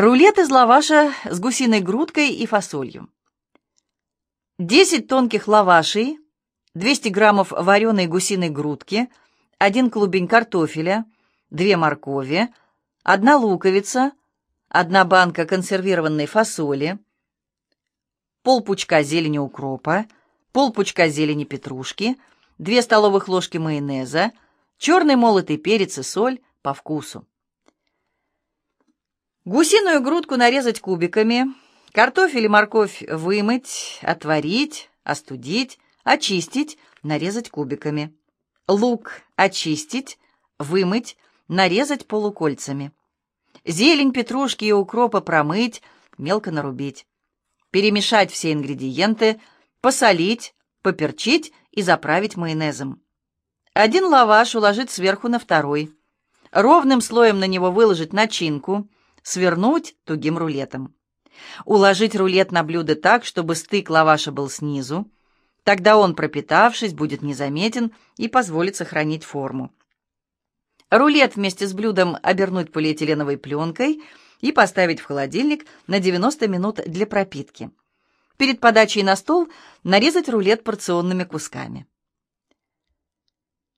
Рулет из лаваша с гусиной грудкой и фасолью. 10 тонких лавашей, 200 граммов вареной гусиной грудки, 1 клубень картофеля, 2 моркови, 1 луковица, 1 банка консервированной фасоли, полпучка зелени укропа, полпучка зелени петрушки, 2 столовых ложки майонеза, черный молотый перец и соль по вкусу. Гусиную грудку нарезать кубиками, картофель и морковь вымыть, отварить, остудить, очистить, нарезать кубиками. Лук очистить, вымыть, нарезать полукольцами. Зелень, петрушки и укропа промыть, мелко нарубить. Перемешать все ингредиенты, посолить, поперчить и заправить майонезом. Один лаваш уложить сверху на второй. Ровным слоем на него выложить начинку – свернуть тугим рулетом. Уложить рулет на блюдо так, чтобы стык лаваша был снизу. Тогда он, пропитавшись, будет незаметен и позволит сохранить форму. Рулет вместе с блюдом обернуть полиэтиленовой пленкой и поставить в холодильник на 90 минут для пропитки. Перед подачей на стол нарезать рулет порционными кусками.